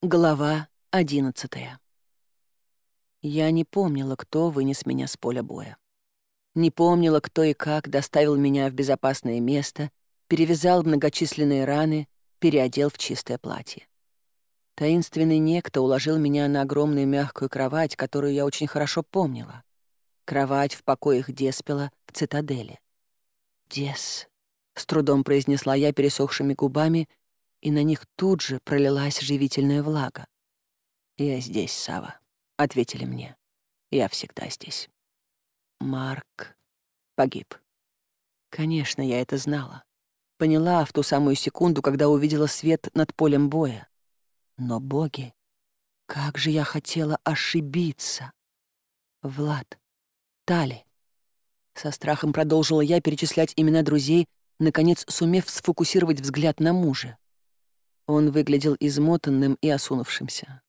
Глава одиннадцатая. Я не помнила, кто вынес меня с поля боя. Не помнила, кто и как доставил меня в безопасное место, перевязал многочисленные раны, переодел в чистое платье. Таинственный некто уложил меня на огромную мягкую кровать, которую я очень хорошо помнила. Кровать в покоях Деспела в цитадели. «Дес», — с трудом произнесла я пересохшими губами и на них тут же пролилась живительная влага. «Я здесь, Сава, ответили мне. «Я всегда здесь». Марк погиб. Конечно, я это знала. Поняла в ту самую секунду, когда увидела свет над полем боя. Но боги, как же я хотела ошибиться. Влад, Тали. Со страхом продолжила я перечислять имена друзей, наконец сумев сфокусировать взгляд на мужа. Он выглядел измотанным и осунувшимся,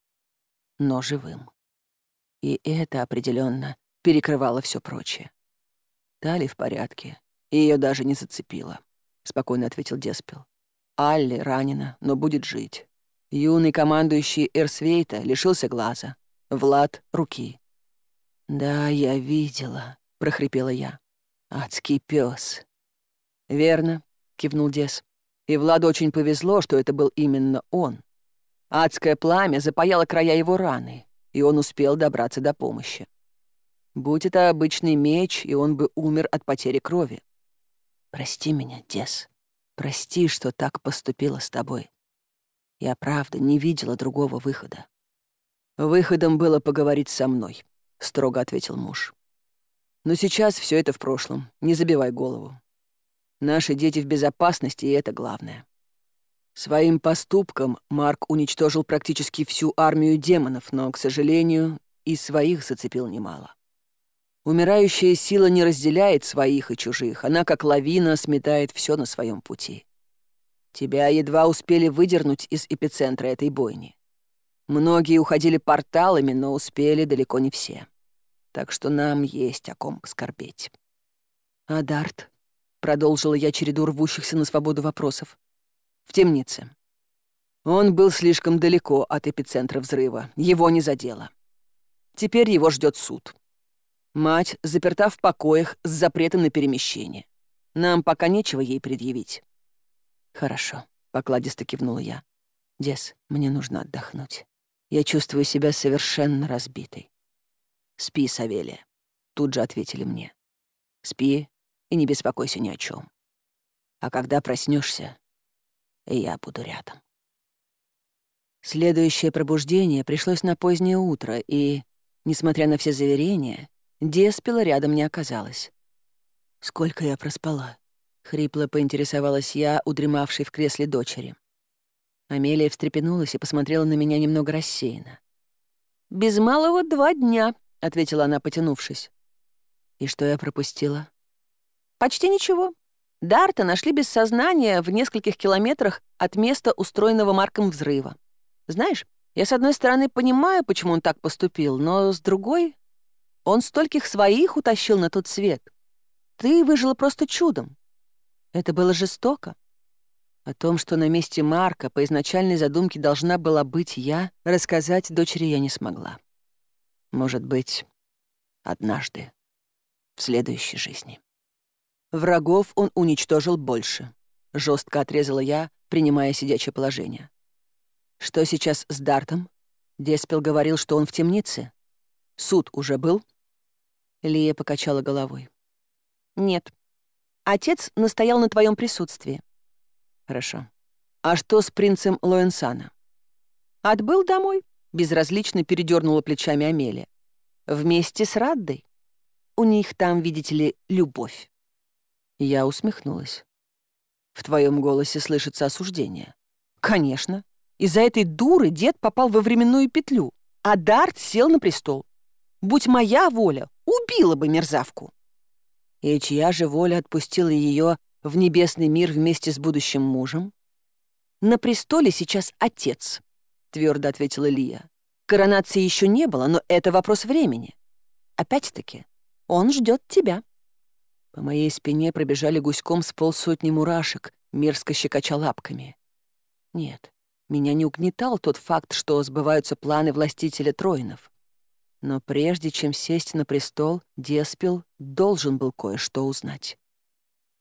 но живым. И это определенно перекрывало все прочее. Тали в порядке, ее даже не зацепило, спокойно ответил Деспел. Алли ранена, но будет жить. Юный командующий Эрсвейта лишился глаза, Влад — руки. «Да, я видела», — прохрипела я. «Адский пес. «Верно», — кивнул Дес. и Владу очень повезло, что это был именно он. Адское пламя запаяло края его раны, и он успел добраться до помощи. Будь это обычный меч, и он бы умер от потери крови. «Прости меня, Дес. Прости, что так поступила с тобой. Я, правда, не видела другого выхода». «Выходом было поговорить со мной», — строго ответил муж. «Но сейчас все это в прошлом. Не забивай голову. Наши дети в безопасности, и это главное. Своим поступком Марк уничтожил практически всю армию демонов, но, к сожалению, и своих зацепил немало. Умирающая сила не разделяет своих и чужих, она как лавина сметает все на своем пути. Тебя едва успели выдернуть из эпицентра этой бойни. Многие уходили порталами, но успели далеко не все. Так что нам есть о ком скорбеть. Адарт? продолжила я череду рвущихся на свободу вопросов. «В темнице». Он был слишком далеко от эпицентра взрыва, его не задело. Теперь его ждет суд. Мать заперта в покоях с запретом на перемещение. Нам пока нечего ей предъявить. «Хорошо», — покладисто кивнула я. «Дес, мне нужно отдохнуть. Я чувствую себя совершенно разбитой». «Спи, Савелия», — тут же ответили мне. «Спи и не беспокойся ни о чем. А когда проснешься, я буду рядом. Следующее пробуждение пришлось на позднее утро, и, несмотря на все заверения, Деспила рядом не оказалась. «Сколько я проспала?» — хрипло поинтересовалась я, удремавшей в кресле дочери. Амелия встрепенулась и посмотрела на меня немного рассеянно. «Без малого два дня», — ответила она, потянувшись. «И что я пропустила?» Почти ничего. Дарта нашли без сознания в нескольких километрах от места устроенного Марком взрыва. Знаешь, я с одной стороны понимаю, почему он так поступил, но с другой... Он стольких своих утащил на тот свет. Ты выжила просто чудом. Это было жестоко. О том, что на месте Марка по изначальной задумке должна была быть я, рассказать дочери я не смогла. Может быть, однажды, в следующей жизни. Врагов он уничтожил больше, жестко отрезала я, принимая сидячее положение. Что сейчас с Дартом? Деспел говорил, что он в темнице. Суд уже был? Лия покачала головой. Нет. Отец настоял на твоем присутствии. Хорошо. А что с принцем Лоэнсана? Отбыл домой, безразлично передернула плечами Амелия. Вместе с Раддой. У них там, видите ли, любовь. Я усмехнулась. В твоем голосе слышится осуждение. Конечно. Из-за этой дуры дед попал во временную петлю, а Дарт сел на престол. Будь моя воля, убила бы мерзавку. И чья же воля отпустила ее в небесный мир вместе с будущим мужем? На престоле сейчас отец, твердо ответила Лия. Коронации еще не было, но это вопрос времени. Опять-таки, он ждет тебя. По моей спине пробежали гуськом с полсотни мурашек, мерзко щекоча лапками. Нет, Меня не угнетал тот факт, что сбываются планы властителя Троинов. Но прежде чем сесть на престол, Деспил должен был кое-что узнать.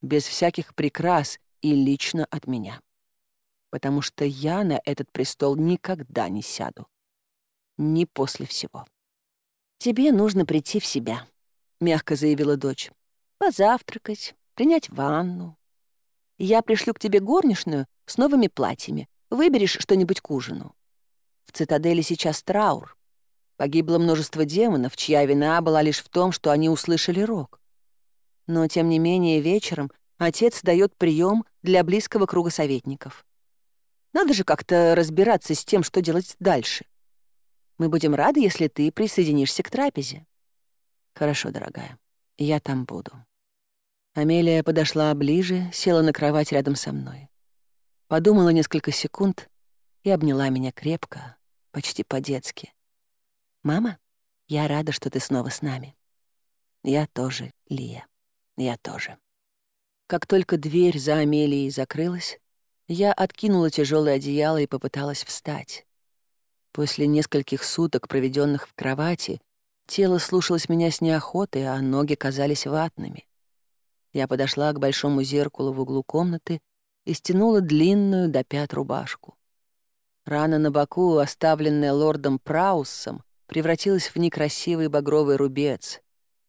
Без всяких прикрас и лично от меня. Потому что я на этот престол никогда не сяду. Ни после всего. «Тебе нужно прийти в себя», — мягко заявила дочь. «Позавтракать, принять ванну. Я пришлю к тебе горничную с новыми платьями. Выберешь что-нибудь к ужину. В цитадели сейчас траур. Погибло множество демонов, чья вина была лишь в том, что они услышали рок. Но, тем не менее, вечером отец дает прием для близкого круга советников. Надо же как-то разбираться с тем, что делать дальше. Мы будем рады, если ты присоединишься к трапезе. Хорошо, дорогая, я там буду. Амелия подошла ближе, села на кровать рядом со мной. Подумала несколько секунд и обняла меня крепко, почти по-детски. «Мама, я рада, что ты снова с нами». «Я тоже, Лия, я тоже». Как только дверь за Амелией закрылась, я откинула тяжелое одеяло и попыталась встать. После нескольких суток, проведенных в кровати, тело слушалось меня с неохотой, а ноги казались ватными. Я подошла к большому зеркалу в углу комнаты и стянула длинную до пят рубашку. Рана на боку, оставленная лордом Праусом, превратилась в некрасивый багровый рубец.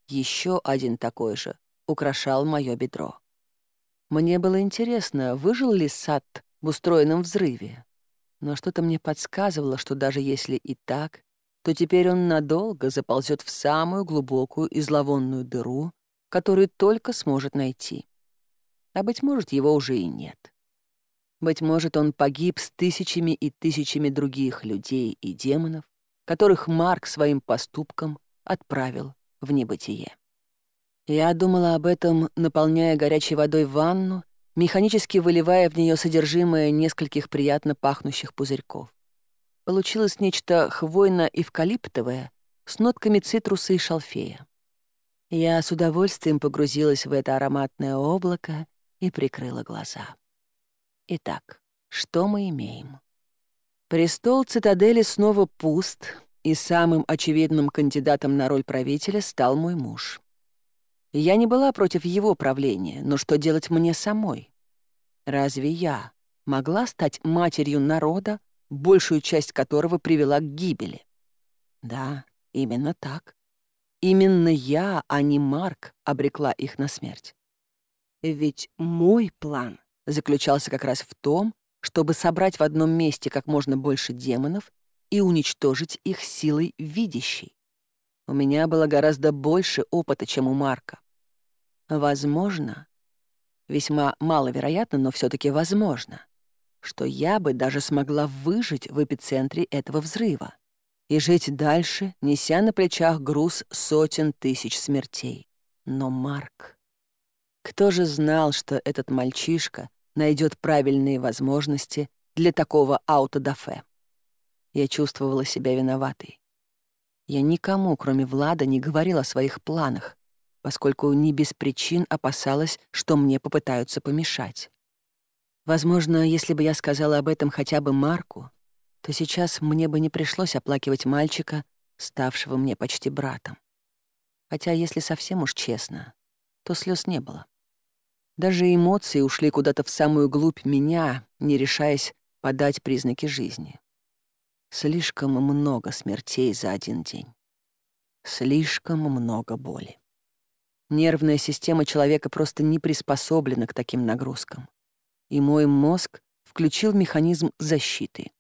Еще один такой же украшал мое бедро. Мне было интересно, выжил ли Сад в устроенном взрыве. Но что-то мне подсказывало, что даже если и так, то теперь он надолго заползет в самую глубокую и зловонную дыру, который только сможет найти. А, быть может, его уже и нет. Быть может, он погиб с тысячами и тысячами других людей и демонов, которых Марк своим поступком отправил в небытие. Я думала об этом, наполняя горячей водой ванну, механически выливая в нее содержимое нескольких приятно пахнущих пузырьков. Получилось нечто хвойно-эвкалиптовое с нотками цитруса и шалфея. Я с удовольствием погрузилась в это ароматное облако и прикрыла глаза. Итак, что мы имеем? Престол цитадели снова пуст, и самым очевидным кандидатом на роль правителя стал мой муж. Я не была против его правления, но что делать мне самой? Разве я могла стать матерью народа, большую часть которого привела к гибели? Да, именно так. Именно я, а не Марк, обрекла их на смерть. Ведь мой план заключался как раз в том, чтобы собрать в одном месте как можно больше демонов и уничтожить их силой видящей. У меня было гораздо больше опыта, чем у Марка. Возможно, весьма маловероятно, но все таки возможно, что я бы даже смогла выжить в эпицентре этого взрыва. и жить дальше, неся на плечах груз сотен тысяч смертей. Но Марк... Кто же знал, что этот мальчишка найдет правильные возможности для такого аутодафе? Я чувствовала себя виноватой. Я никому, кроме Влада, не говорила о своих планах, поскольку не без причин опасалась, что мне попытаются помешать. Возможно, если бы я сказала об этом хотя бы Марку, то сейчас мне бы не пришлось оплакивать мальчика, ставшего мне почти братом. Хотя, если совсем уж честно, то слез не было. Даже эмоции ушли куда-то в самую глубь меня, не решаясь подать признаки жизни. Слишком много смертей за один день. Слишком много боли. Нервная система человека просто не приспособлена к таким нагрузкам. И мой мозг включил механизм защиты.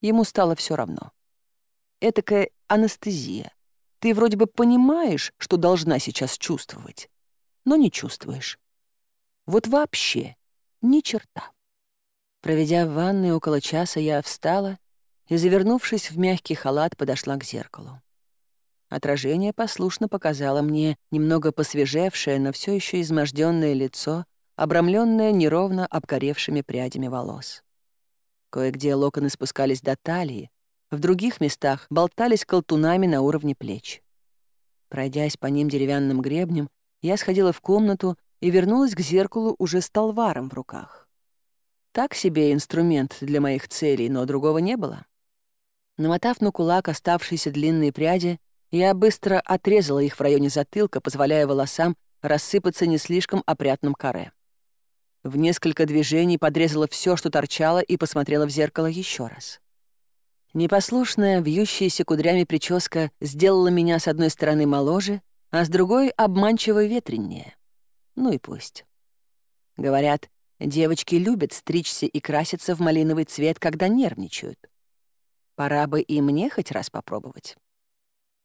Ему стало все равно. Этакая анестезия. Ты вроде бы понимаешь, что должна сейчас чувствовать, но не чувствуешь. Вот вообще ни черта. Проведя в ванной около часа, я встала и, завернувшись в мягкий халат, подошла к зеркалу. Отражение послушно показало мне немного посвежевшее, но все еще изможденное лицо, обрамленное неровно обгоревшими прядями волос. Кое-где локоны спускались до талии, в других местах болтались колтунами на уровне плеч. Пройдясь по ним деревянным гребнем, я сходила в комнату и вернулась к зеркалу уже с толваром в руках. Так себе инструмент для моих целей, но другого не было. Намотав на кулак оставшиеся длинные пряди, я быстро отрезала их в районе затылка, позволяя волосам рассыпаться не слишком опрятным каре. В несколько движений подрезала все, что торчало, и посмотрела в зеркало еще раз. Непослушная, вьющаяся кудрями прическа сделала меня с одной стороны моложе, а с другой — обманчиво ветреннее. Ну и пусть. Говорят, девочки любят стричься и краситься в малиновый цвет, когда нервничают. Пора бы и мне хоть раз попробовать.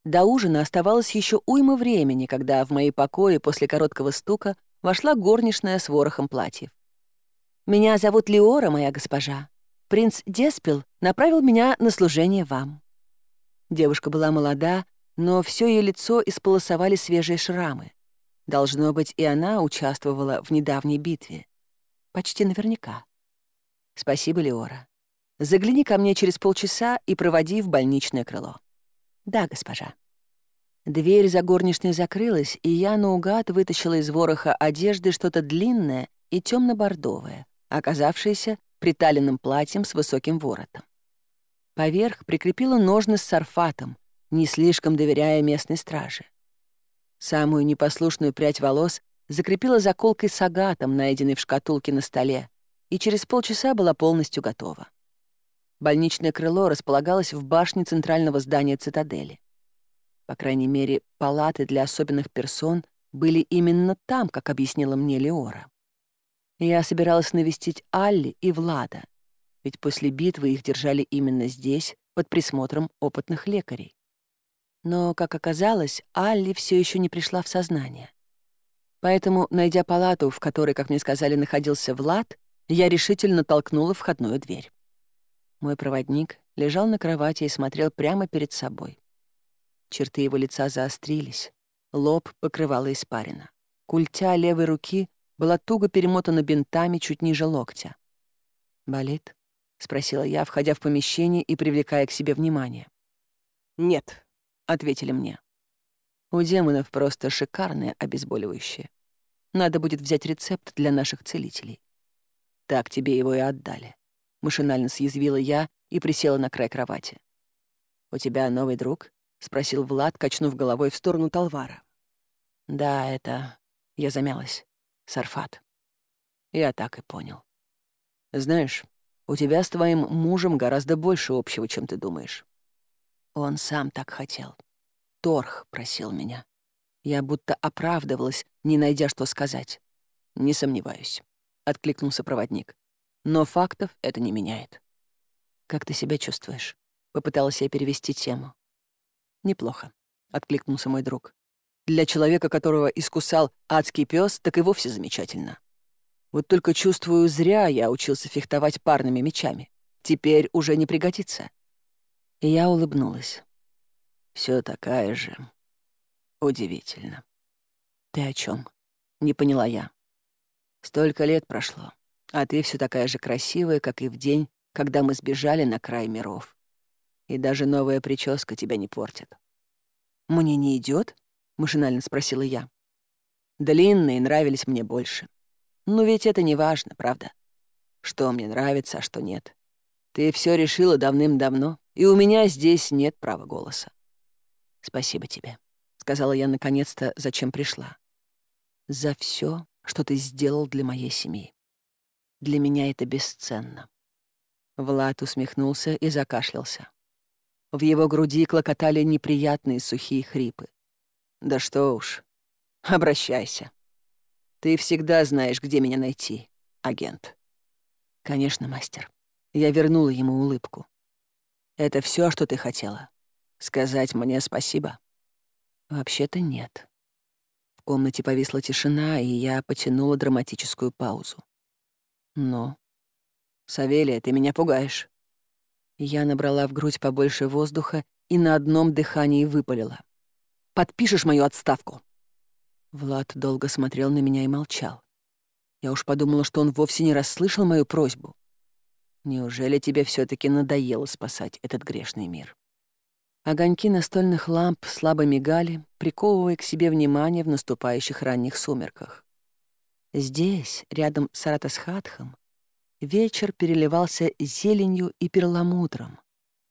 До ужина оставалось еще уйма времени, когда в мои покои после короткого стука вошла горничная с ворохом платьев. «Меня зовут Леора, моя госпожа. Принц Деспил направил меня на служение вам». Девушка была молода, но все ее лицо исполосовали свежие шрамы. Должно быть, и она участвовала в недавней битве. Почти наверняка. «Спасибо, Леора. Загляни ко мне через полчаса и проводи в больничное крыло». «Да, госпожа». Дверь за горничной закрылась, и я наугад вытащила из вороха одежды что-то длинное и темно бордовое оказавшееся приталенным платьем с высоким воротом. Поверх прикрепила ножны с сарфатом, не слишком доверяя местной страже. Самую непослушную прядь волос закрепила заколкой с агатом, найденной в шкатулке на столе, и через полчаса была полностью готова. Больничное крыло располагалось в башне центрального здания цитадели. По крайней мере, палаты для особенных персон были именно там, как объяснила мне Леора. Я собиралась навестить Алли и Влада, ведь после битвы их держали именно здесь, под присмотром опытных лекарей. Но, как оказалось, Алли все еще не пришла в сознание. Поэтому, найдя палату, в которой, как мне сказали, находился Влад, я решительно толкнула входную дверь. Мой проводник лежал на кровати и смотрел прямо перед собой. Черты его лица заострились, лоб покрывало испарина. Культя левой руки была туго перемотана бинтами чуть ниже локтя. «Болит?» — спросила я, входя в помещение и привлекая к себе внимание. «Нет», — ответили мне. «У демонов просто шикарное обезболивающее. Надо будет взять рецепт для наших целителей». «Так тебе его и отдали», — машинально съязвила я и присела на край кровати. «У тебя новый друг?» — спросил Влад, качнув головой в сторону Талвара. «Да, это...» — я замялась. «Сарфат». Я так и понял. «Знаешь, у тебя с твоим мужем гораздо больше общего, чем ты думаешь». Он сам так хотел. Торх просил меня. Я будто оправдывалась, не найдя, что сказать. «Не сомневаюсь», — откликнулся проводник. «Но фактов это не меняет». «Как ты себя чувствуешь?» — попыталась я перевести тему неплохо», — откликнулся мой друг. «Для человека, которого искусал адский пес, так и вовсе замечательно. Вот только чувствую, зря я учился фехтовать парными мечами. Теперь уже не пригодится». И я улыбнулась. Все такая же. Удивительно. Ты о чем? Не поняла я. Столько лет прошло, а ты все такая же красивая, как и в день, когда мы сбежали на край миров и даже новая прическа тебя не портит. «Мне не идет? машинально спросила я. «Длинные нравились мне больше. Но ведь это не важно, правда? Что мне нравится, а что нет. Ты все решила давным-давно, и у меня здесь нет права голоса. Спасибо тебе», — сказала я наконец-то, зачем пришла. «За все, что ты сделал для моей семьи. Для меня это бесценно». Влад усмехнулся и закашлялся. В его груди клокотали неприятные сухие хрипы. «Да что уж, обращайся. Ты всегда знаешь, где меня найти, агент». «Конечно, мастер». Я вернула ему улыбку. «Это все, что ты хотела? Сказать мне спасибо?» «Вообще-то нет». В комнате повисла тишина, и я потянула драматическую паузу. Но, «Савелия, ты меня пугаешь». Я набрала в грудь побольше воздуха и на одном дыхании выпалила. «Подпишешь мою отставку?» Влад долго смотрел на меня и молчал. Я уж подумала, что он вовсе не расслышал мою просьбу. Неужели тебе все таки надоело спасать этот грешный мир? Огоньки настольных ламп слабо мигали, приковывая к себе внимание в наступающих ранних сумерках. Здесь, рядом с Аратасхатхом, вечер переливался зеленью и перламутром,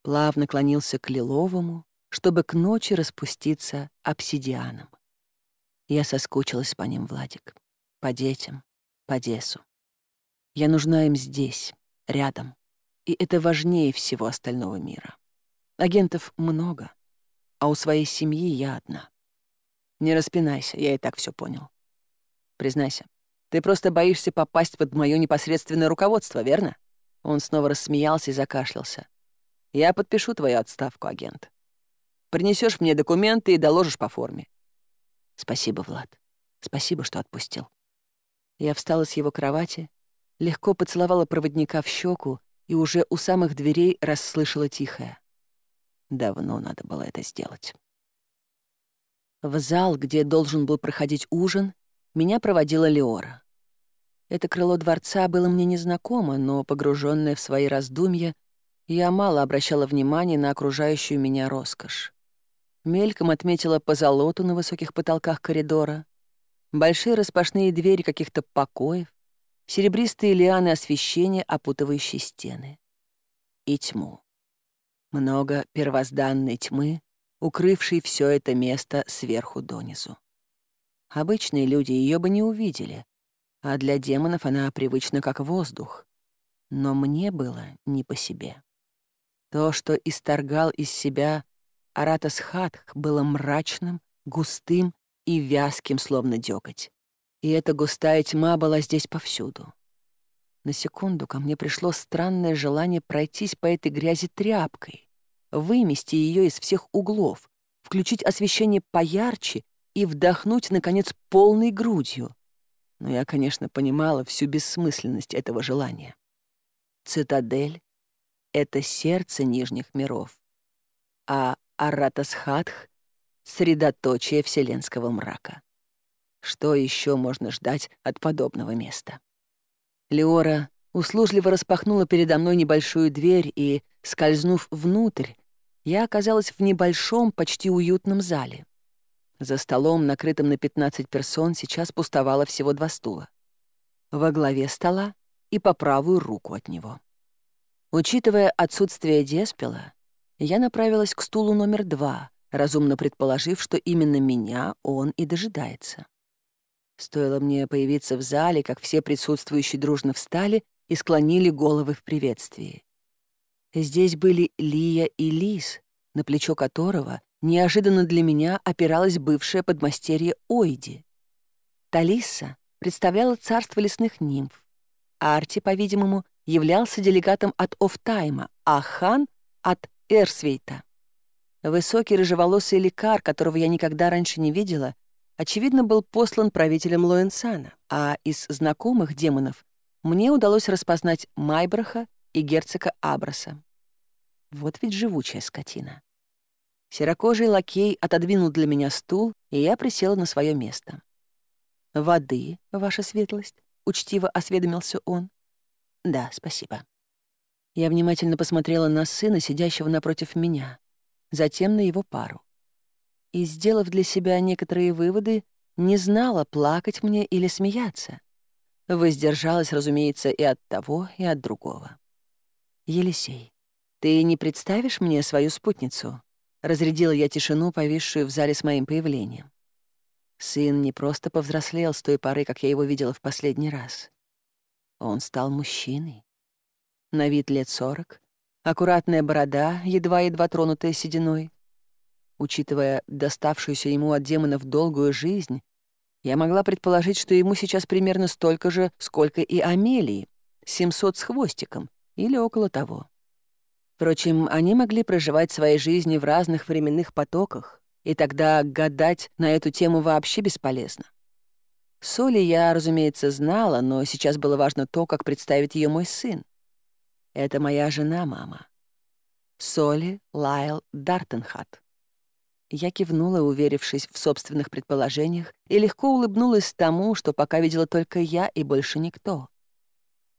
плавно клонился к лиловому, чтобы к ночи распуститься обсидианом. Я соскучилась по ним, Владик, по детям, по Десу. Я нужна им здесь, рядом, и это важнее всего остального мира. Агентов много, а у своей семьи я одна. Не распинайся, я и так все понял. Признайся, ты просто боишься попасть под мое непосредственное руководство, верно?» Он снова рассмеялся и закашлялся. «Я подпишу твою отставку, агент. Принесешь мне документы и доложишь по форме». «Спасибо, Влад. Спасибо, что отпустил». Я встала с его кровати, легко поцеловала проводника в щеку и уже у самых дверей расслышала тихое. Давно надо было это сделать. В зал, где должен был проходить ужин, меня проводила Леора. Это крыло дворца было мне незнакомо, но, погруженное в свои раздумья, я мало обращала внимания на окружающую меня роскошь. Мельком отметила позолоту на высоких потолках коридора, большие распашные двери каких-то покоев, серебристые лианы освещения, опутывающие стены. И тьму. Много первозданной тьмы, укрывшей все это место сверху донизу. Обычные люди ее бы не увидели, а для демонов она привычна как воздух. Но мне было не по себе. То, что исторгал из себя Аратас Хатх, было мрачным, густым и вязким, словно дёготь. И эта густая тьма была здесь повсюду. На секунду ко мне пришло странное желание пройтись по этой грязи тряпкой, вымести ее из всех углов, включить освещение поярче и вдохнуть, наконец, полной грудью но я, конечно, понимала всю бессмысленность этого желания. Цитадель — это сердце нижних миров, а Аратасхатх — средоточие вселенского мрака. Что еще можно ждать от подобного места? Леора услужливо распахнула передо мной небольшую дверь и, скользнув внутрь, я оказалась в небольшом, почти уютном зале. За столом, накрытым на 15 персон, сейчас пустовало всего два стула. Во главе стола и по правую руку от него. Учитывая отсутствие Деспела, я направилась к стулу номер два, разумно предположив, что именно меня он и дожидается. Стоило мне появиться в зале, как все присутствующие дружно встали и склонили головы в приветствии. Здесь были Лия неожиданно для меня опиралась бывшая подмастерье Ойди. Талиса представляла царство лесных нимф. А Арти, по-видимому, являлся делегатом от Офтайма, а Хан — от Эрсвейта. Высокий рыжеволосый лекар, которого я никогда раньше не видела, очевидно, был послан правителем Лоэнсана, а из знакомых демонов мне удалось распознать Майбраха и герцога Абраса. Вот ведь живучая скотина. Серокожий лакей отодвинул для меня стул, и я присела на свое место. «Воды, ваша светлость», — учтиво осведомился он. «Да, спасибо». Я внимательно посмотрела на сына, сидящего напротив меня, затем на его пару. И, сделав для себя некоторые выводы, не знала, плакать мне или смеяться. Воздержалась, разумеется, и от того, и от другого. «Елисей, ты не представишь мне свою спутницу?» Разрядила я тишину, повисшую в зале с моим появлением. Сын не просто повзрослел с той поры, как я его видела в последний раз. Он стал мужчиной. На вид лет сорок, аккуратная борода, едва-едва тронутая сединой. Учитывая доставшуюся ему от демонов долгую жизнь, я могла предположить, что ему сейчас примерно столько же, сколько и Амелии, 700 с хвостиком, или около того. Впрочем, они могли проживать свои жизни в разных временных потоках, и тогда гадать на эту тему вообще бесполезно. Соли я, разумеется, знала, но сейчас было важно то, как представить ее мой сын. Это моя жена, мама. Соли Лайл Дартенхат. Я кивнула, уверившись в собственных предположениях, и легко улыбнулась тому, что пока видела только я и больше никто.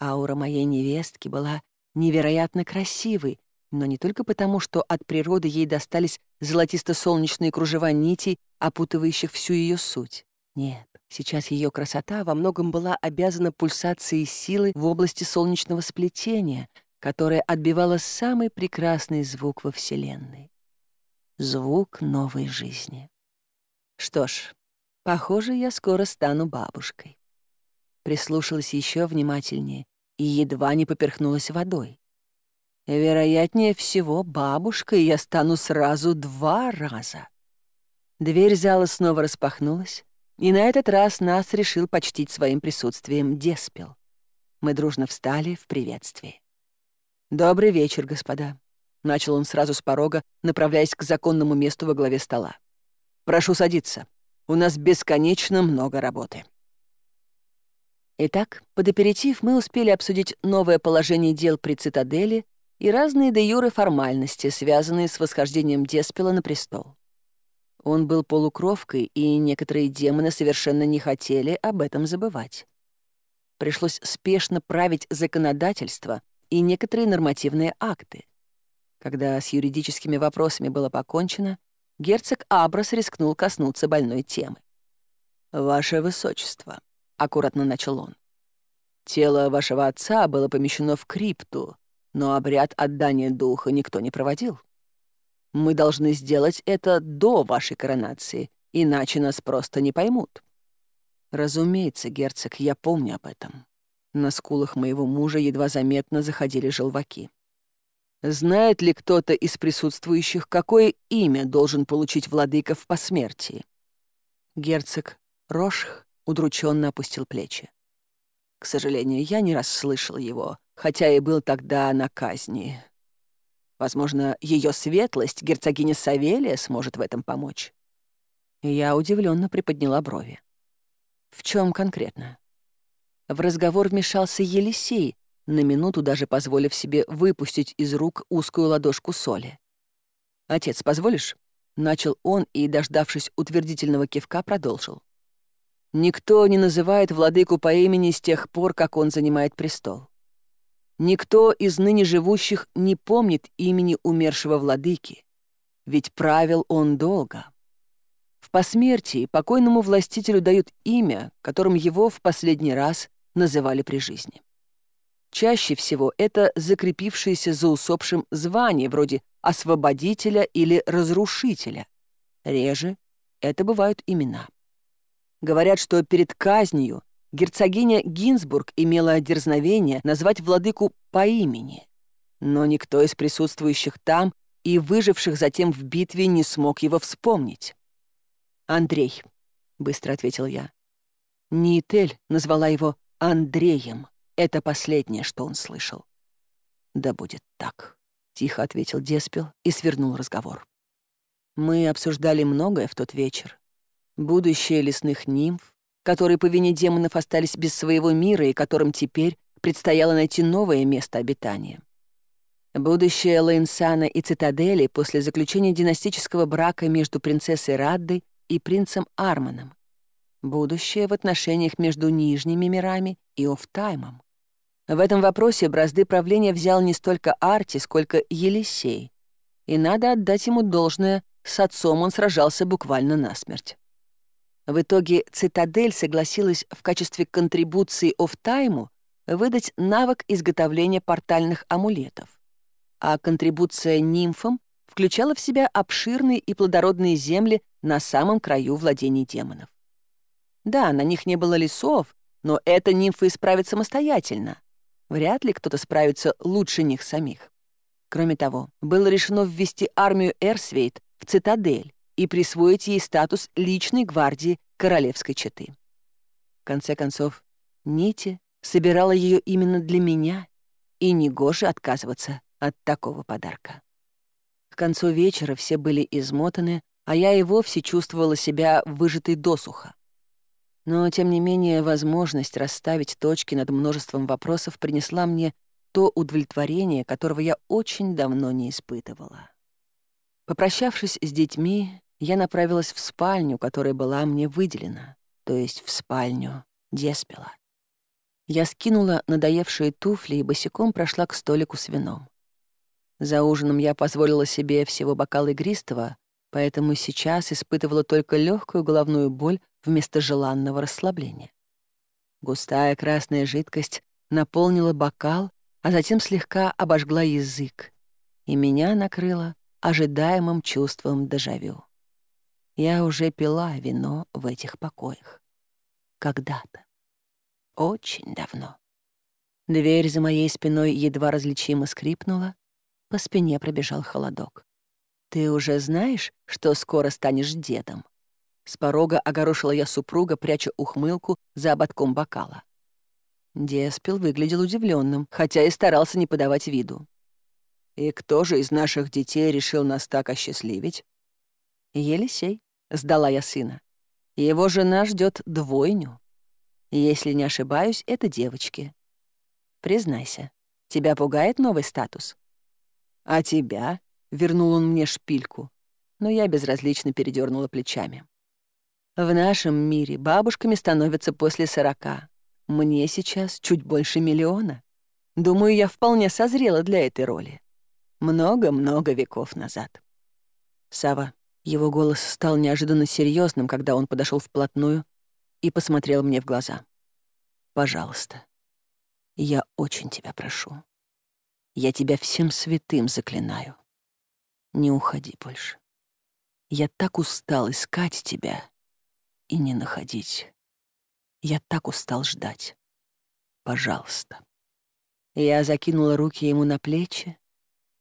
Аура моей невестки была невероятно красивой, но не только потому, что от природы ей достались золотисто-солнечные кружева нитей, опутывающих всю ее суть. Нет, сейчас ее красота во многом была обязана пульсацией силы в области солнечного сплетения, которая отбивала самый прекрасный звук во Вселенной. Звук новой жизни. Что ж, похоже, я скоро стану бабушкой. Прислушалась еще внимательнее и едва не поперхнулась водой. Вероятнее всего, бабушкой я стану сразу два раза. Дверь зала снова распахнулась, и на этот раз нас решил почтить своим присутствием Деспел. Мы дружно встали в приветствии. «Добрый вечер, господа», — начал он сразу с порога, направляясь к законному месту во главе стола. «Прошу садиться. У нас бесконечно много работы». Итак, под аперитив мы и разные де юры формальности, связанные с восхождением Деспила на престол. Он был полукровкой, и некоторые демоны совершенно не хотели об этом забывать. Пришлось спешно править законодательство и некоторые нормативные акты. Когда с юридическими вопросами было покончено, герцог Абрас рискнул коснуться больной темы. «Ваше Высочество», — аккуратно начал он. «Тело вашего отца было помещено в крипту, но обряд отдания духа никто не проводил. Мы должны сделать это до вашей коронации, иначе нас просто не поймут». «Разумеется, герцог, я помню об этом». На скулах моего мужа едва заметно заходили желваки. «Знает ли кто-то из присутствующих, какое имя должен получить владыка в посмертии?» Герцог Рошх удрученно опустил плечи. К сожалению, я не расслышал его, раз слышал его, хотя и был тогда на казни. Возможно, ее светлость, герцогиня Савелия, сможет в этом помочь. Я удивленно приподняла брови. В чем конкретно? В разговор вмешался Елисей, на минуту даже позволив себе выпустить из рук узкую ладошку соли. «Отец, позволишь?» — начал он и, дождавшись утвердительного кивка, продолжил. Никто не называет владыку по имени с тех пор, как он занимает престол. Никто из ныне живущих не помнит имени умершего владыки, ведь правил он долго. В посмертии покойному властителю дают имя, которым его в последний раз называли при жизни. Чаще всего это закрепившееся за усопшим звание вроде «освободителя» или «разрушителя». Реже это бывают имена. Говорят, что перед казнью Герцогиня Гинзбург имела дерзновение назвать владыку по имени, но никто из присутствующих там и выживших затем в битве не смог его вспомнить. «Андрей», — быстро ответил я. Нитель назвала его Андреем. Это последнее, что он слышал. «Да будет так», — тихо ответил Деспил и свернул разговор. Мы обсуждали многое в тот вечер. Будущее лесных нимф, которые по вине демонов остались без своего мира и которым теперь предстояло найти новое место обитания. Будущее Лейнсана и Цитадели после заключения династического брака между принцессой Раддой и принцем Арманом. Будущее в отношениях между Нижними мирами и Офтаймом. В этом вопросе бразды правления взял не столько Арти, сколько Елисей. И надо отдать ему должное, с отцом он сражался буквально насмерть. В итоге «Цитадель» согласилась в качестве контрибуции офтайму выдать навык изготовления портальных амулетов. А контрибуция нимфам включала в себя обширные и плодородные земли на самом краю владений демонов. Да, на них не было лесов, но это нимфы исправят самостоятельно. Вряд ли кто-то справится лучше них самих. Кроме того, было решено ввести армию Эрсвейт в цитадель, и присвоить ей статус личной гвардии королевской четы. В конце концов, Нити собирала ее именно для меня, и негоже отказываться от такого подарка. К концу вечера все были измотаны, а я и вовсе чувствовала себя выжатой досуха. Но, тем не менее, возможность расставить точки над множеством вопросов принесла мне то удовлетворение, которого я очень давно не испытывала. Попрощавшись с детьми, я направилась в спальню, которая была мне выделена, то есть в спальню Деспила. Я скинула надоевшие туфли и босиком прошла к столику с вином. За ужином я позволила себе всего бокал игристого, поэтому сейчас испытывала только легкую головную боль вместо желанного расслабления. Густая красная жидкость наполнила бокал, а затем слегка обожгла язык, и меня накрыла ожидаемым чувством дежавю. Я уже пила вино в этих покоях. Когда-то. Очень давно. Дверь за моей спиной едва различимо скрипнула, по спине пробежал холодок. «Ты уже знаешь, что скоро станешь дедом?» С порога огорошила я супруга, пряча ухмылку за ободком бокала. Деспил выглядел удивленным, хотя и старался не подавать виду. «И кто же из наших детей решил нас так осчастливить?» «Елисей», сдала я сына. «Его жена ждет двойню. Если не ошибаюсь, это девочки. Признайся, тебя пугает новый статус?» «А тебя?» — вернул он мне шпильку, но я безразлично передернула плечами. «В нашем мире бабушками становятся после сорока, мне сейчас чуть больше миллиона. Думаю, я вполне созрела для этой роли. Много-много веков назад. Сава, Его голос стал неожиданно серьезным, когда он подошел вплотную и посмотрел мне в глаза. «Пожалуйста, я очень тебя прошу. Я тебя всем святым заклинаю. Не уходи больше. Я так устал искать тебя и не находить. Я так устал ждать. Пожалуйста». Я закинула руки ему на плечи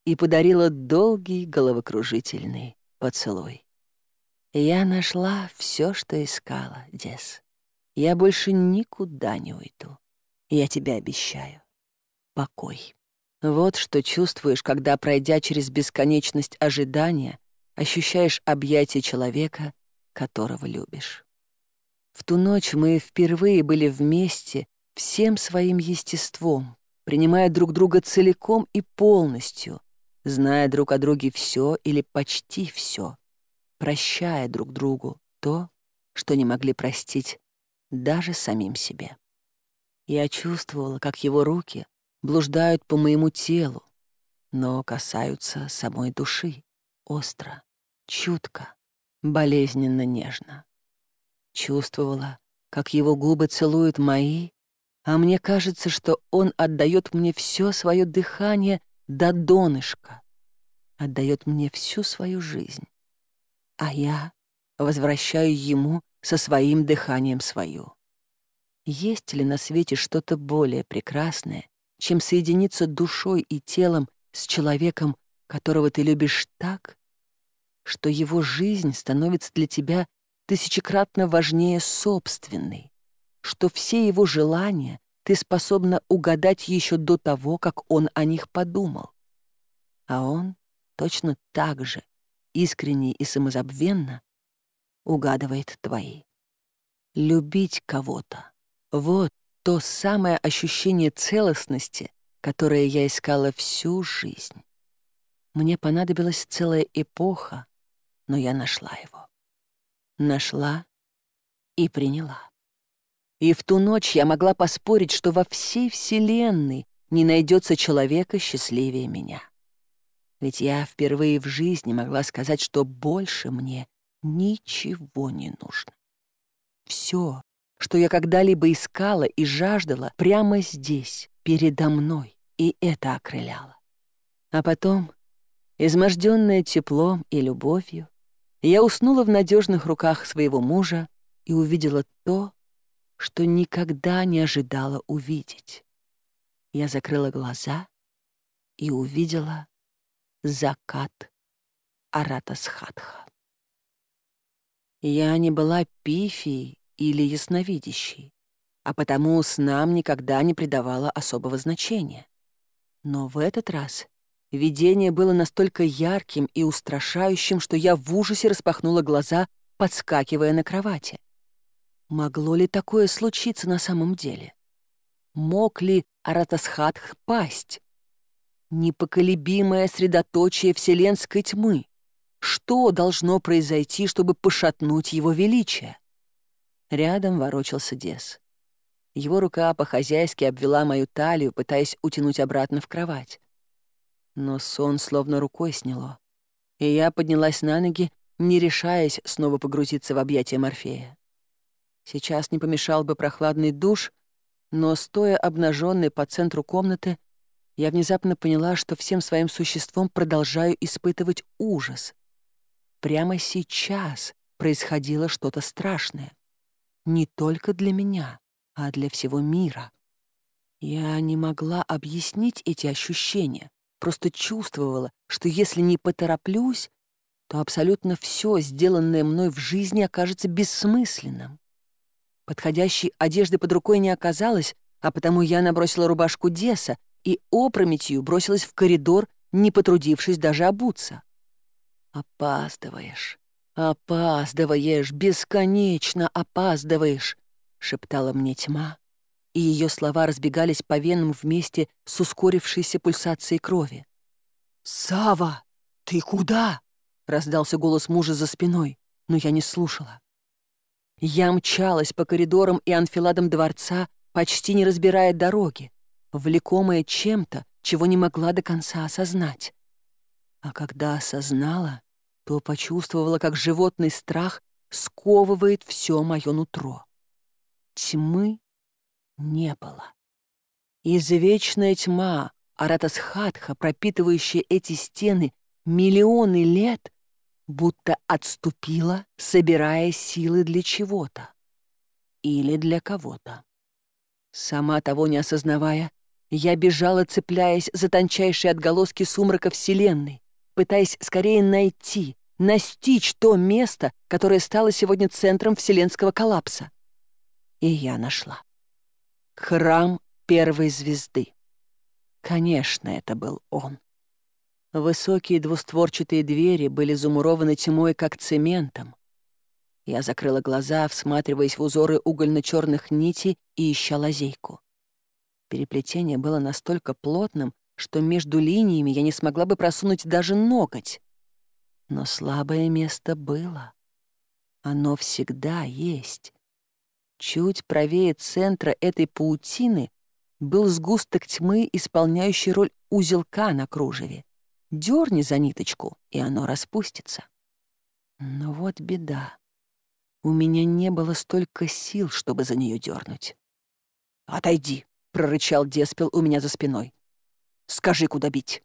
и подарила долгий головокружительный поцелуй. Я нашла все, что искала, Дес. Я больше никуда не уйду. Я тебе обещаю. Покой. Вот что чувствуешь, когда, пройдя через бесконечность ожидания, ощущаешь объятие человека, которого любишь. В ту ночь мы впервые были вместе всем своим естеством, принимая друг друга целиком и полностью — зная друг о друге все или почти все, прощая друг другу то, что не могли простить даже самим себе. Я чувствовала, как его руки блуждают по моему телу, но касаются самой души, остро, чутко, болезненно нежно. Чувствовала, как его губы целуют мои, а мне кажется, что он отдает мне все свое дыхание — до донышка, отдает мне всю свою жизнь. А я возвращаю ему со своим дыханием свою. Есть ли на свете что-то более прекрасное, чем соединиться душой и телом с человеком, которого ты любишь так, что его жизнь становится для тебя тысячекратно важнее собственной, что все его желания ты способна угадать еще до того, как он о них подумал. А он точно так же, искренне и самозабвенно, угадывает твои. Любить кого-то — вот то самое ощущение целостности, которое я искала всю жизнь. Мне понадобилась целая эпоха, но я нашла его. Нашла и приняла. И в ту ночь я могла поспорить, что во всей Вселенной не найдется человека счастливее меня. Ведь я впервые в жизни могла сказать, что больше мне ничего не нужно. Все, что я когда-либо искала и жаждала, прямо здесь, передо мной, и это окрыляло. А потом, изможденная теплом и любовью, я уснула в надежных руках своего мужа и увидела то, что никогда не ожидала увидеть. Я закрыла глаза и увидела закат Аратасхатха. Я не была пифией или ясновидящей, а потому снам никогда не придавала особого значения. Но в этот раз видение было настолько ярким и устрашающим, что я в ужасе распахнула глаза, подскакивая на кровати. Могло ли такое случиться на самом деле? Мог ли Аратасхатх пасть? Непоколебимое средоточие вселенской тьмы. Что должно произойти, чтобы пошатнуть его величие? Рядом ворочался Дес. Его рука по-хозяйски обвела мою талию, пытаясь утянуть обратно в кровать. Но сон словно рукой сняло, и я поднялась на ноги, не решаясь снова погрузиться в объятия Морфея. Сейчас не помешал бы прохладный душ, но, стоя обнаженной по центру комнаты, я внезапно поняла, что всем своим существом продолжаю испытывать ужас. Прямо сейчас происходило что-то страшное. Не только для меня, а для всего мира. Я не могла объяснить эти ощущения, просто чувствовала, что если не потороплюсь, то абсолютно все, сделанное мной в жизни, окажется бессмысленным. Подходящей одежды под рукой не оказалось, а потому я набросила рубашку Деса и опрометью бросилась в коридор, не потрудившись даже обуться. «Опаздываешь, опаздываешь, бесконечно опаздываешь», — шептала мне тьма, и ее слова разбегались по венам вместе с ускорившейся пульсацией крови. Сава, ты куда?» — раздался голос мужа за спиной, но я не слушала. Я мчалась по коридорам и анфиладам дворца, почти не разбирая дороги, влекомая чем-то, чего не могла до конца осознать. А когда осознала, то почувствовала, как животный страх сковывает все мое нутро. Тьмы не было. Извечная тьма, Аратасхатха, пропитывающая эти стены миллионы лет, будто отступила, собирая силы для чего-то. Или для кого-то. Сама того не осознавая, я бежала, цепляясь за тончайшие отголоски сумрака Вселенной, пытаясь скорее найти, настичь то место, которое стало сегодня центром вселенского коллапса. И я нашла. Храм первой звезды. Конечно, это был он. Высокие двустворчатые двери были замурованы тьмой, как цементом. Я закрыла глаза, всматриваясь в узоры угольно черных нитей и ища лазейку. Переплетение было настолько плотным, что между линиями я не смогла бы просунуть даже ноготь. Но слабое место было. Оно всегда есть. Чуть правее центра этой паутины был сгусток тьмы, исполняющий роль узелка на кружеве. Дерни за ниточку, и оно распустится. Но вот беда. У меня не было столько сил, чтобы за нее дернуть. «Отойди!» — прорычал Деспел у меня за спиной. «Скажи, куда бить!»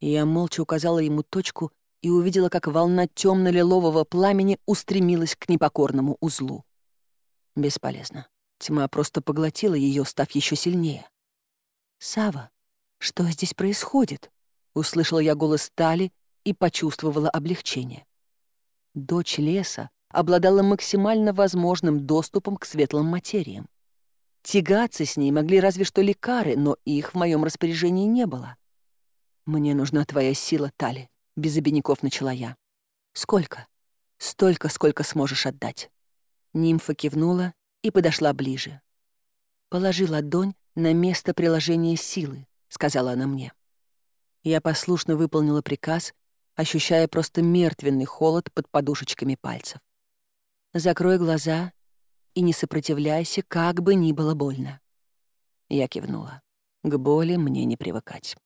Я молча указала ему точку и увидела, как волна темно-лилового пламени устремилась к непокорному узлу. Бесполезно. Тьма просто поглотила ее, став еще сильнее. Сава, что здесь происходит?» услышала я голос Тали и почувствовала облегчение. Дочь леса обладала максимально возможным доступом к светлым материям. Тягаться с ней могли разве что лекары, но их в моем распоряжении не было. «Мне нужна твоя сила, Тали», — без обиняков начала я. «Сколько?» «Столько, сколько сможешь отдать». Нимфа кивнула и подошла ближе. «Положи ладонь на место приложения силы», — сказала она мне. Я послушно выполнила приказ, ощущая просто мертвенный холод под подушечками пальцев. «Закрой глаза и не сопротивляйся, как бы ни было больно». Я кивнула. К боли мне не привыкать.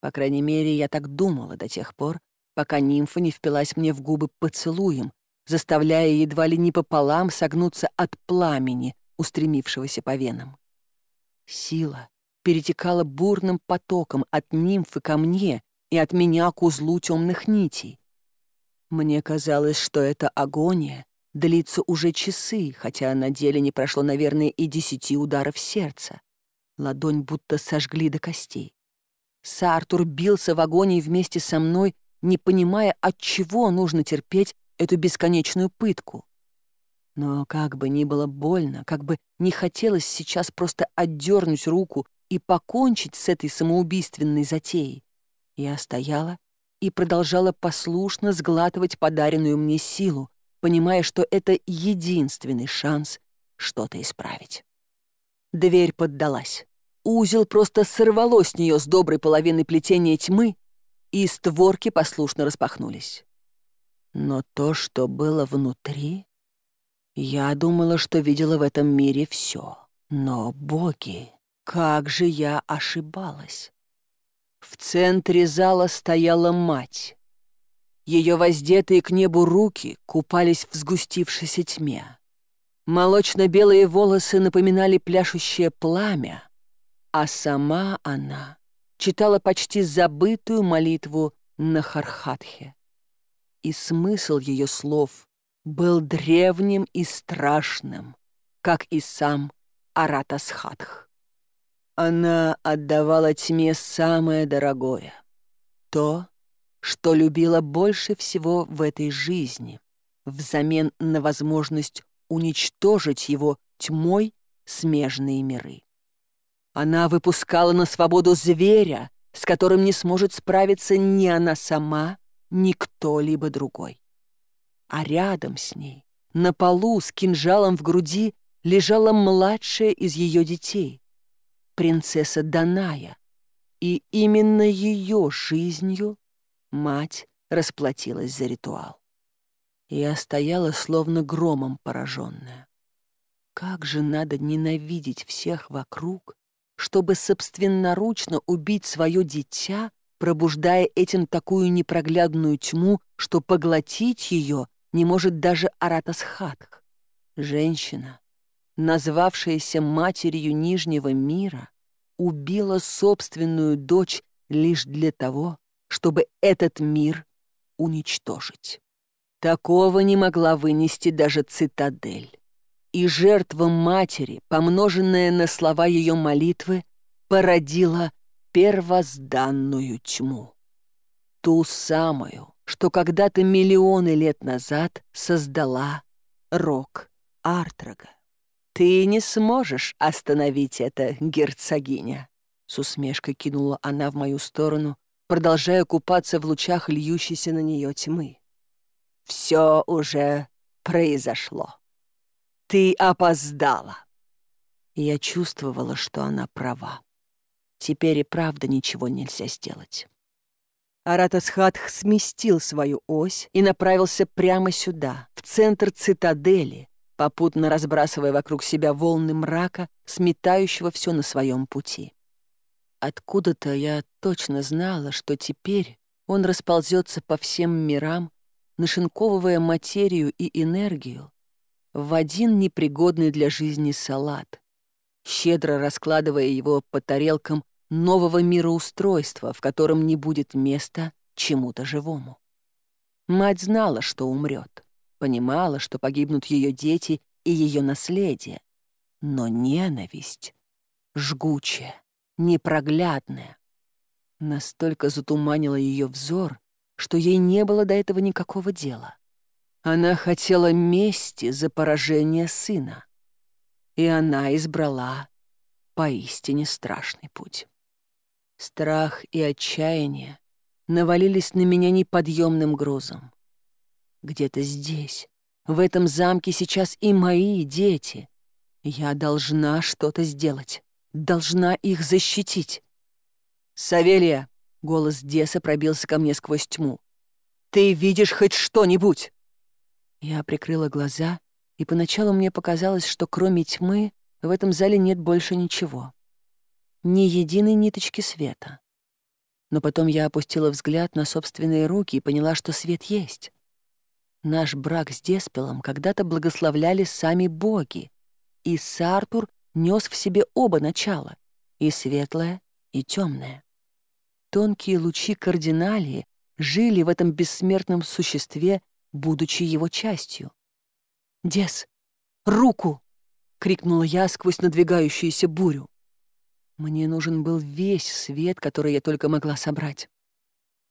По крайней мере, я так думала до тех пор, пока нимфа не впилась мне в губы поцелуем, заставляя едва ли не пополам согнуться от пламени, устремившегося по венам. Сила, перетекала бурным потоком от нимфы ко мне и от меня к узлу темных нитей. Мне казалось, что эта агония длится уже часы, хотя на деле не прошло, наверное, и десяти ударов сердца. Ладонь будто сожгли до костей. Саартур бился в агонии вместе со мной, не понимая, от чего нужно терпеть эту бесконечную пытку. Но как бы ни было больно, как бы не хотелось сейчас просто отдернуть руку и покончить с этой самоубийственной затеей. Я стояла и продолжала послушно сглатывать подаренную мне силу, понимая, что это единственный шанс что-то исправить. Дверь поддалась. Узел просто сорвало с нее с доброй половины плетения тьмы, и створки послушно распахнулись. Но то, что было внутри... Я думала, что видела в этом мире все, но боги... Как же я ошибалась. В центре зала стояла мать. Ее воздетые к небу руки купались в сгустившейся тьме. Молочно-белые волосы напоминали пляшущее пламя, а сама она читала почти забытую молитву на Хархатхе. И смысл ее слов был древним и страшным, как и сам Аратасхатх. Она отдавала тьме самое дорогое. То, что любила больше всего в этой жизни, взамен на возможность уничтожить его тьмой смежные миры. Она выпускала на свободу зверя, с которым не сможет справиться ни она сама, ни кто-либо другой. А рядом с ней, на полу с кинжалом в груди, лежала младшая из ее детей, принцесса Даная, и именно ее жизнью мать расплатилась за ритуал. Я стояла словно громом пораженная. Как же надо ненавидеть всех вокруг, чтобы собственноручно убить свое дитя, пробуждая этим такую непроглядную тьму, что поглотить ее не может даже Аратасхатх. Женщина, назвавшаяся матерью Нижнего мира, убила собственную дочь лишь для того, чтобы этот мир уничтожить. Такого не могла вынести даже цитадель. И жертва матери, помноженная на слова ее молитвы, породила первозданную тьму. Ту самую, что когда-то миллионы лет назад создала рок Артрага. «Ты не сможешь остановить это, герцогиня!» С усмешкой кинула она в мою сторону, продолжая купаться в лучах льющейся на нее тьмы. «Все уже произошло. Ты опоздала!» Я чувствовала, что она права. Теперь и правда ничего нельзя сделать. Аратасхатх сместил свою ось и направился прямо сюда, в центр цитадели, попутно разбрасывая вокруг себя волны мрака, сметающего все на своем пути. Откуда-то я точно знала, что теперь он расползется по всем мирам, нашинковывая материю и энергию в один непригодный для жизни салат, щедро раскладывая его по тарелкам нового мироустройства, в котором не будет места чему-то живому. Мать знала, что умрет понимала, что погибнут ее дети и ее наследие. Но ненависть жгучая, непроглядная. Настолько затуманила ее взор, что ей не было до этого никакого дела. Она хотела мести за поражение сына. И она избрала поистине страшный путь. Страх и отчаяние навалились на меня неподъемным грузом. Где-то здесь, в этом замке сейчас и мои дети. Я должна что-то сделать, должна их защитить. «Савелия!» — голос Деса пробился ко мне сквозь тьму. «Ты видишь хоть что-нибудь?» Я прикрыла глаза, и поначалу мне показалось, что кроме тьмы в этом зале нет больше ничего. Ни единой ниточки света. Но потом я опустила взгляд на собственные руки и поняла, что свет есть. Наш брак с Деспелом когда-то благословляли сами боги, и Сартур нес в себе оба начала — и светлое, и темное. Тонкие лучи кардиналии жили в этом бессмертном существе, будучи его частью. «Дес, руку!» — крикнула я сквозь надвигающуюся бурю. Мне нужен был весь свет, который я только могла собрать.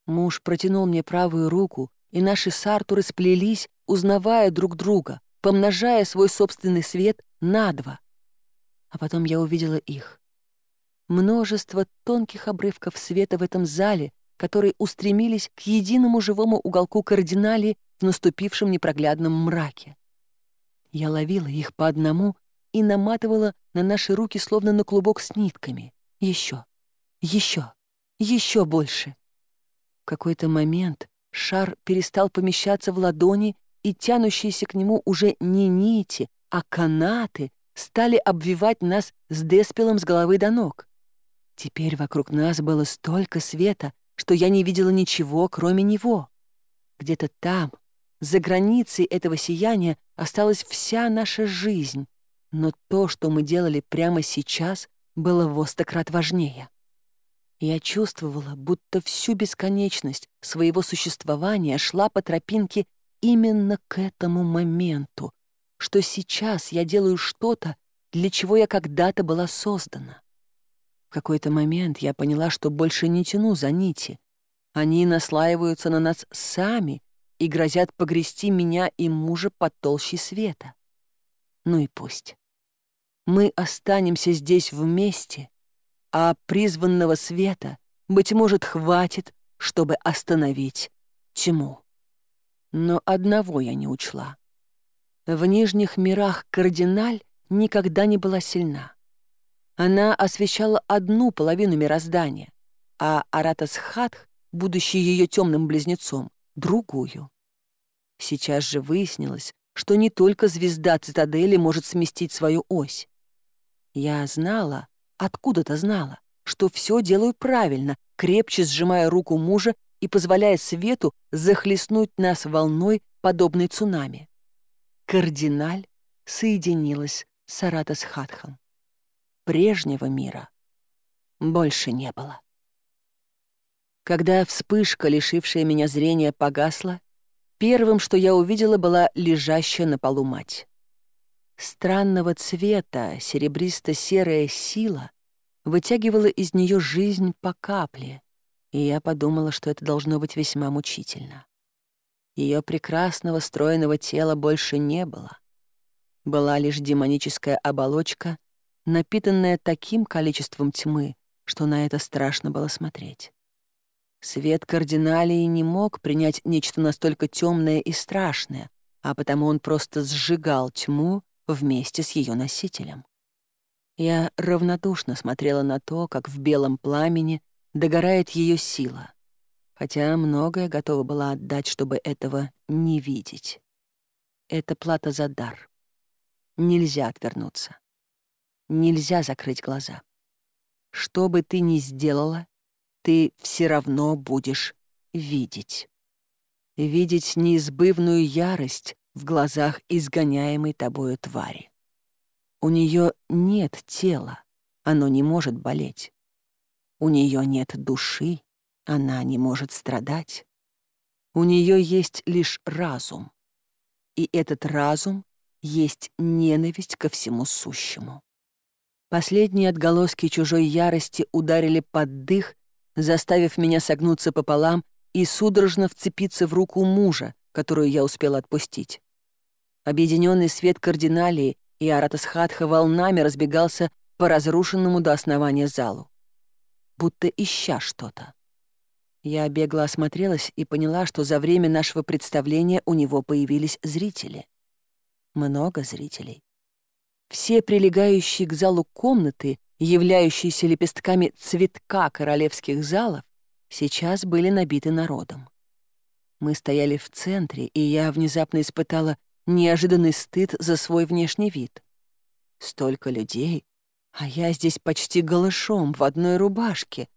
Муж протянул мне правую руку, и наши с сплелись, узнавая друг друга, помножая свой собственный свет на два. А потом я увидела их. Множество тонких обрывков света в этом зале, которые устремились к единому живому уголку кардинали в наступившем непроглядном мраке. Я ловила их по одному и наматывала на наши руки словно на клубок с нитками. Еще, еще, еще больше. В какой-то момент Шар перестал помещаться в ладони, и тянущиеся к нему уже не нити, а канаты стали обвивать нас с Деспелом с головы до ног. Теперь вокруг нас было столько света, что я не видела ничего, кроме него. Где-то там, за границей этого сияния, осталась вся наша жизнь, но то, что мы делали прямо сейчас, было во сто крат важнее. Я чувствовала, будто всю бесконечность своего существования шла по тропинке именно к этому моменту, что сейчас я делаю что-то, для чего я когда-то была создана. В какой-то момент я поняла, что больше не тяну за нити. Они наслаиваются на нас сами и грозят погрести меня и мужа под толщей света. Ну и пусть. Мы останемся здесь вместе — а призванного света, быть может, хватит, чтобы остановить тьму. Но одного я не учла. В нижних мирах кардиналь никогда не была сильна. Она освещала одну половину мироздания, а аратас хатх будущий ее темным близнецом, — другую. Сейчас же выяснилось, что не только звезда цитадели может сместить свою ось. Я знала, откуда-то знала, что все делаю правильно, крепче сжимая руку мужа и позволяя свету захлестнуть нас волной, подобной цунами. Кардиналь соединилась с Аратос Хатхан. Прежнего мира больше не было. Когда вспышка, лишившая меня зрения, погасла, первым, что я увидела, была лежащая на полу мать странного цвета, серебристо-серая сила вытягивала из нее жизнь по капле, и я подумала, что это должно быть весьма мучительно. Ее прекрасного стройного тела больше не было. Была лишь демоническая оболочка, напитанная таким количеством тьмы, что на это страшно было смотреть. Свет кардиналии не мог принять нечто настолько темное и страшное, а потому он просто сжигал тьму, вместе с ее носителем. Я равнодушно смотрела на то, как в белом пламени догорает ее сила, хотя многое готова была отдать, чтобы этого не видеть. Это плата за дар. Нельзя отвернуться. Нельзя закрыть глаза. Что бы ты ни сделала, ты все равно будешь видеть. Видеть неизбывную ярость, в глазах изгоняемой тобою твари. У нее нет тела, оно не может болеть. У нее нет души, она не может страдать. У нее есть лишь разум. И этот разум есть ненависть ко всему сущему. Последние отголоски чужой ярости ударили под дых, заставив меня согнуться пополам и судорожно вцепиться в руку мужа, которую я успела отпустить. Объединенный свет кардиналии и Аратасхатха волнами разбегался по разрушенному до основания залу, будто ища что-то. Я бегло осмотрелась и поняла, что за время нашего представления у него появились зрители. Много зрителей. Все прилегающие к залу комнаты, являющиеся лепестками цветка королевских залов, сейчас были набиты народом. Мы стояли в центре, и я внезапно испытала неожиданный стыд за свой внешний вид. Столько людей, а я здесь почти голышом, в одной рубашке.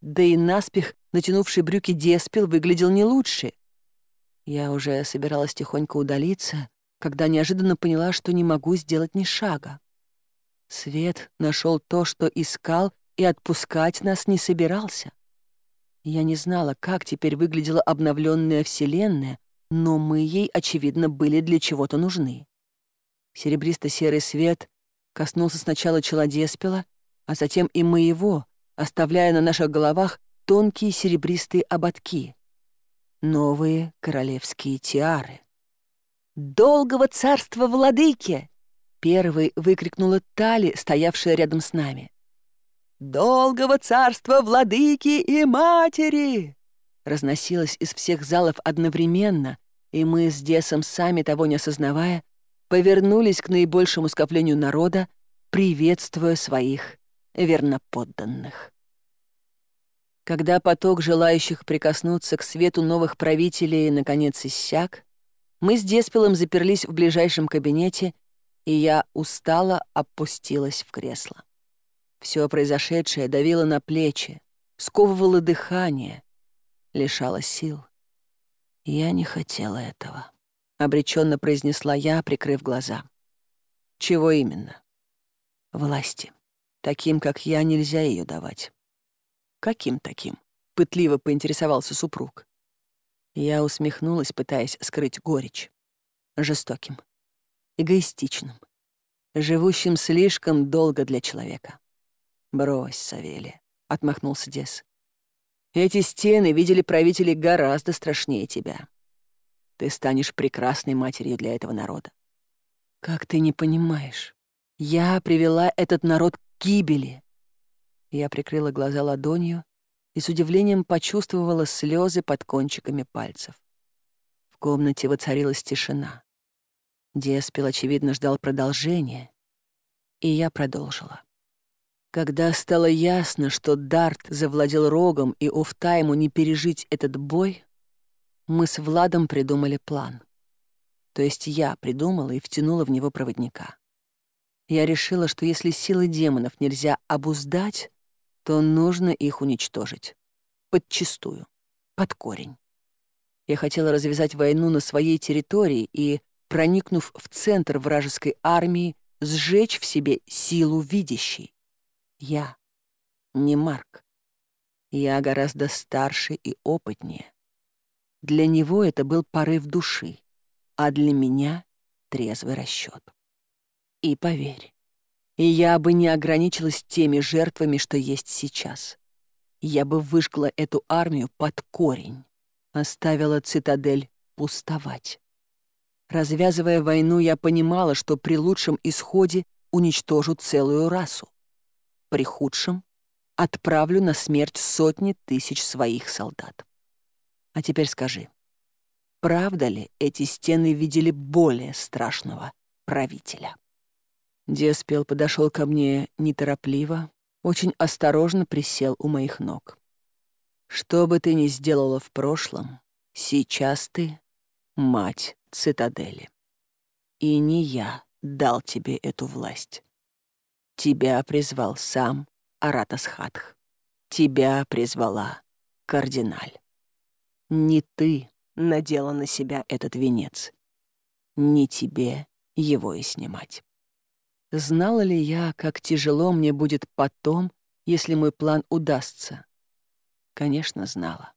Да и наспех натянувший брюки деспил выглядел не лучше. Я уже собиралась тихонько удалиться, когда неожиданно поняла, что не могу сделать ни шага. Свет нашел то, что искал, и отпускать нас не собирался. Я не знала, как теперь выглядела обновленная Вселенная, но мы ей, очевидно, были для чего-то нужны. Серебристо-серый свет коснулся сначала челодеспела, а затем и моего, оставляя на наших головах тонкие серебристые ободки. Новые королевские тиары. «Долгого царства Владыки! первой выкрикнула Тали, стоявшая рядом с нами долгого царства владыки и матери!» Разносилось из всех залов одновременно, и мы с Десом, сами того не осознавая, повернулись к наибольшему скоплению народа, приветствуя своих верноподданных. Когда поток желающих прикоснуться к свету новых правителей наконец иссяк, мы с деспилом заперлись в ближайшем кабинете, и я устало опустилась в кресло. Все произошедшее давило на плечи, сковывало дыхание, лишало сил. «Я не хотела этого», — обреченно произнесла я, прикрыв глаза. «Чего именно?» «Власти. Таким, как я, нельзя ее давать». «Каким таким?» — пытливо поинтересовался супруг. Я усмехнулась, пытаясь скрыть горечь. Жестоким. Эгоистичным. Живущим слишком долго для человека. «Брось, Савелия», — отмахнулся Дес. «Эти стены видели правителей гораздо страшнее тебя. Ты станешь прекрасной матерью для этого народа. Как ты не понимаешь? Я привела этот народ к гибели. Я прикрыла глаза ладонью и с удивлением почувствовала слезы под кончиками пальцев. В комнате воцарилась тишина. Деспел, очевидно, ждал продолжения, и я Когда стало ясно, что Дарт завладел рогом и Уфта не пережить этот бой, мы с Владом придумали план. То есть я придумала и втянула в него проводника. Я решила, что если силы демонов нельзя обуздать, то нужно их уничтожить. Подчистую. Под корень. Я хотела развязать войну на своей территории и, проникнув в центр вражеской армии, сжечь в себе силу видящей. Я не Марк. Я гораздо старше и опытнее. Для него это был порыв души, а для меня — трезвый расчет. И поверь, я бы не ограничилась теми жертвами, что есть сейчас. Я бы выжгла эту армию под корень, оставила цитадель пустовать. Развязывая войну, я понимала, что при лучшем исходе уничтожу целую расу при худшем отправлю на смерть сотни тысяч своих солдат. А теперь скажи, правда ли эти стены видели более страшного правителя? Деспел подошел ко мне неторопливо, очень осторожно присел у моих ног. «Что бы ты ни сделала в прошлом, сейчас ты — мать цитадели. И не я дал тебе эту власть. Тебя призвал сам Аратасхатх. Тебя призвала кардиналь. Не ты надела на себя этот венец. Не тебе его и снимать. Знала ли я, как тяжело мне будет потом, если мой план удастся? Конечно, знала.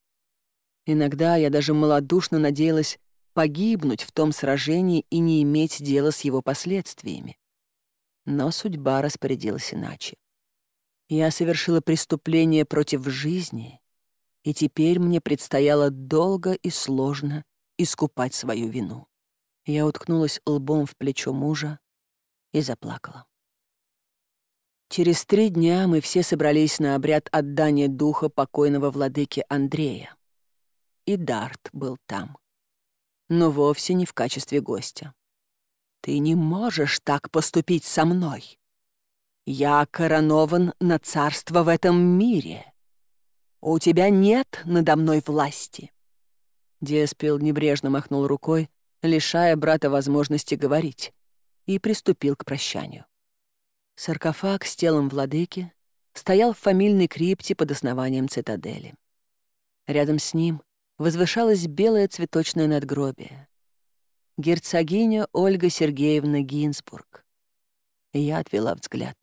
Иногда я даже малодушно надеялась погибнуть в том сражении и не иметь дела с его последствиями но судьба распорядилась иначе. Я совершила преступление против жизни, и теперь мне предстояло долго и сложно искупать свою вину. Я уткнулась лбом в плечо мужа и заплакала. Через три дня мы все собрались на обряд отдания духа покойного владыки Андрея. И Дарт был там, но вовсе не в качестве гостя. Ты не можешь так поступить со мной. Я коронован на царство в этом мире. У тебя нет надо мной власти». Деспил небрежно махнул рукой, лишая брата возможности говорить, и приступил к прощанию. Саркофаг с телом владыки стоял в фамильной крипте под основанием цитадели. Рядом с ним возвышалось белое цветочное надгробие герцогиня Ольга Сергеевна Гинзбург. я отвела взгляд.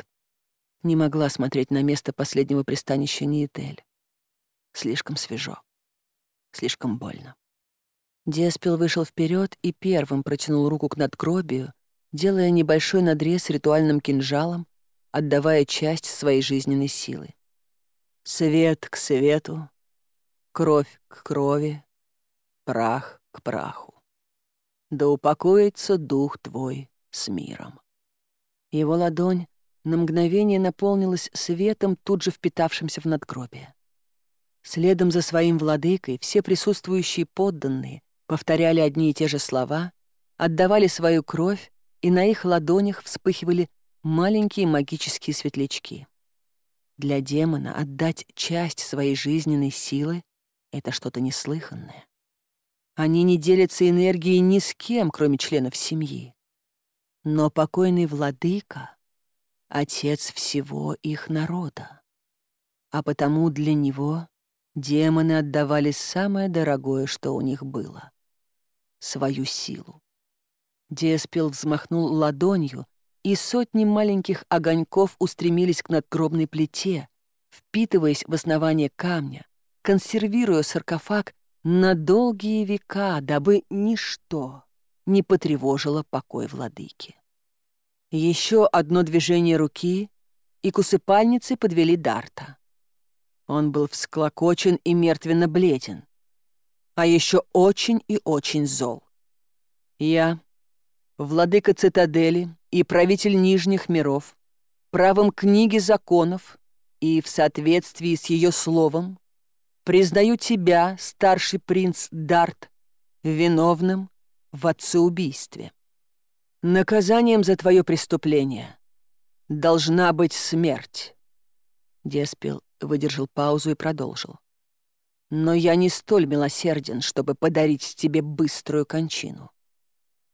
Не могла смотреть на место последнего пристанища Ниетель. Слишком свежо. Слишком больно. Деспил вышел вперед и первым протянул руку к надгробию, делая небольшой надрез ритуальным кинжалом, отдавая часть своей жизненной силы. Свет к свету, кровь к крови, прах к праху. Да упокоится дух твой с миром. Его ладонь на мгновение наполнилась светом, тут же впитавшимся в надгробие. Следом за своим владыкой все присутствующие подданные повторяли одни и те же слова, отдавали свою кровь, и на их ладонях вспыхивали маленькие магические светлячки. Для демона отдать часть своей жизненной силы — это что-то неслыханное. Они не делятся энергией ни с кем, кроме членов семьи. Но покойный владыка — отец всего их народа. А потому для него демоны отдавали самое дорогое, что у них было — свою силу. Деспил взмахнул ладонью, и сотни маленьких огоньков устремились к надгробной плите, впитываясь в основание камня, консервируя саркофаг на долгие века, дабы ничто не потревожило покой владыки. Еще одно движение руки, и к усыпальнице подвели Дарта. Он был всклокочен и мертвенно бледен, а еще очень и очень зол. Я, владыка цитадели и правитель Нижних миров, правом книги законов и в соответствии с ее словом признаю тебя, старший принц Дарт, виновным в отцеубийстве. Наказанием за твое преступление должна быть смерть. Деспил выдержал паузу и продолжил. Но я не столь милосерден, чтобы подарить тебе быструю кончину.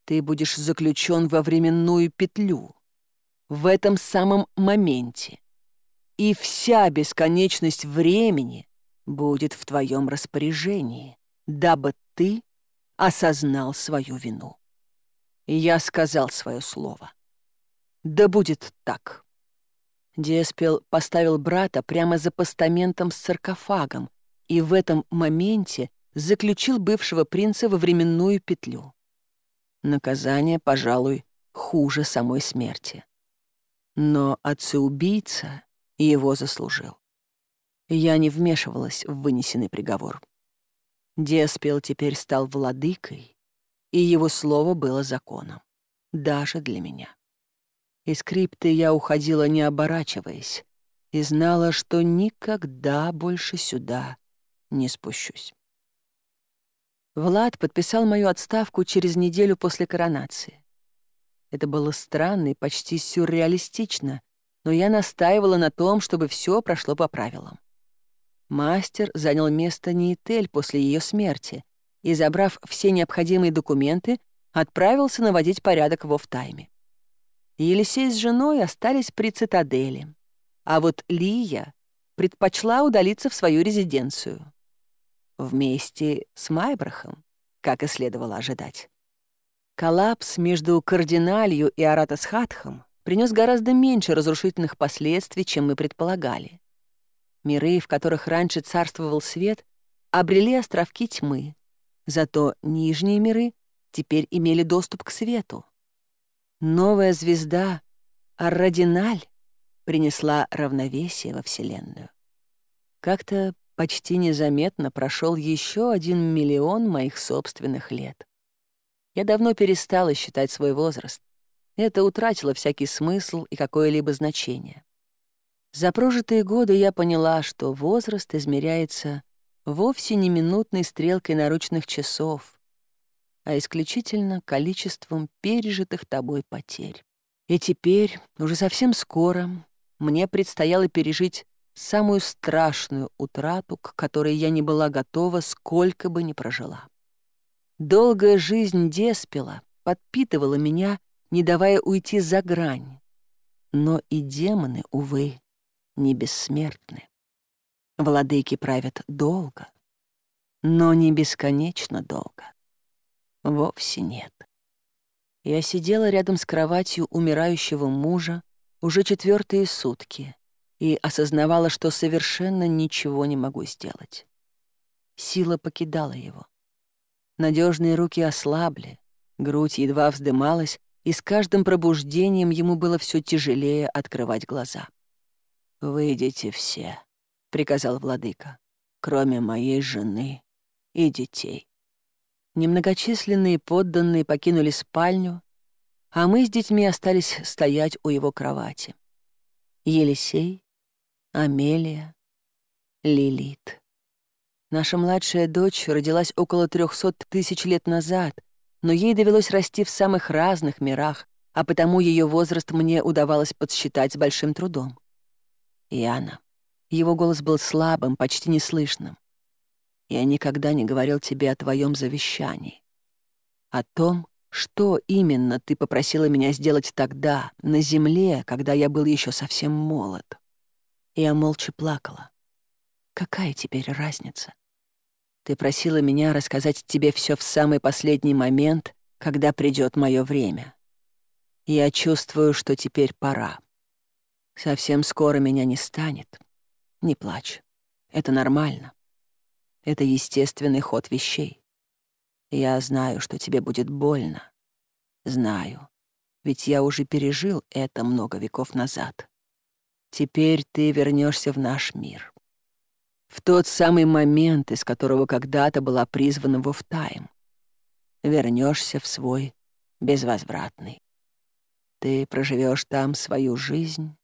Ты будешь заключен во временную петлю. В этом самом моменте. И вся бесконечность времени — будет в твоем распоряжении, дабы ты осознал свою вину. Я сказал свое слово. Да будет так. Деспел поставил брата прямо за постаментом с саркофагом и в этом моменте заключил бывшего принца во временную петлю. Наказание, пожалуй, хуже самой смерти. Но отцеубийца его заслужил. Я не вмешивалась в вынесенный приговор. Деспил теперь стал владыкой, и его слово было законом, даже для меня. Из крипты я уходила, не оборачиваясь, и знала, что никогда больше сюда не спущусь. Влад подписал мою отставку через неделю после коронации. Это было странно и почти сюрреалистично, но я настаивала на том, чтобы все прошло по правилам. Мастер занял место Неитель после ее смерти и, забрав все необходимые документы, отправился наводить порядок во втайме. Елисей с женой остались при цитадели, а вот Лия предпочла удалиться в свою резиденцию. Вместе с Майбрахом, как и следовало ожидать. Коллапс между кардиналью и Аратасхатхом принес гораздо меньше разрушительных последствий, чем мы предполагали. Миры, в которых раньше царствовал свет, обрели островки тьмы, зато нижние миры теперь имели доступ к свету. Новая звезда, Аррадиналь, принесла равновесие во Вселенную. Как-то почти незаметно прошел еще один миллион моих собственных лет. Я давно перестала считать свой возраст. Это утратило всякий смысл и какое-либо значение. За прожитые годы я поняла, что возраст измеряется вовсе не минутной стрелкой наручных часов, а исключительно количеством пережитых тобой потерь. И теперь, уже совсем скоро, мне предстояло пережить самую страшную утрату, к которой я не была готова, сколько бы ни прожила. Долгая жизнь деспела, подпитывала меня, не давая уйти за грань. Но и демоны, увы, не бессмертны. Владыки правят долго, но не бесконечно долго. Вовсе нет. Я сидела рядом с кроватью умирающего мужа уже четвертые сутки и осознавала, что совершенно ничего не могу сделать. Сила покидала его. Надежные руки ослабли, грудь едва вздымалась, и с каждым пробуждением ему было все тяжелее открывать глаза. «Выйдите все», — приказал владыка, — «кроме моей жены и детей». Немногочисленные подданные покинули спальню, а мы с детьми остались стоять у его кровати. Елисей, Амелия, Лилит. Наша младшая дочь родилась около 300 тысяч лет назад, но ей довелось расти в самых разных мирах, а потому ее возраст мне удавалось подсчитать с большим трудом. Яна. Его голос был слабым, почти неслышным. Я никогда не говорил тебе о твоем завещании. О том, что именно ты попросила меня сделать тогда, на земле, когда я был еще совсем молод. Я молча плакала. Какая теперь разница? Ты просила меня рассказать тебе все в самый последний момент, когда придет мое время. Я чувствую, что теперь пора. Совсем скоро меня не станет. Не плачь. Это нормально. Это естественный ход вещей. Я знаю, что тебе будет больно. Знаю. Ведь я уже пережил это много веков назад. Теперь ты вернешься в наш мир. В тот самый момент, из которого когда-то была призвана во втайм. Вернешься в свой безвозвратный. Ты проживешь там свою жизнь,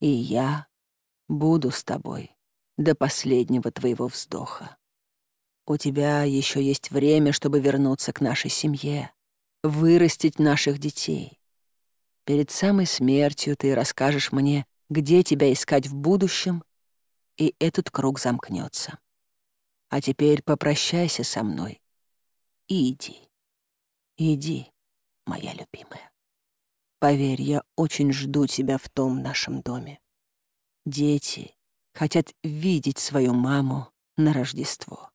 и я буду с тобой до последнего твоего вздоха. У тебя еще есть время, чтобы вернуться к нашей семье, вырастить наших детей. Перед самой смертью ты расскажешь мне, где тебя искать в будущем, и этот круг замкнется. А теперь попрощайся со мной и иди. Иди, моя любимая. Поверь, я очень жду тебя в том нашем доме. Дети хотят видеть свою маму на Рождество.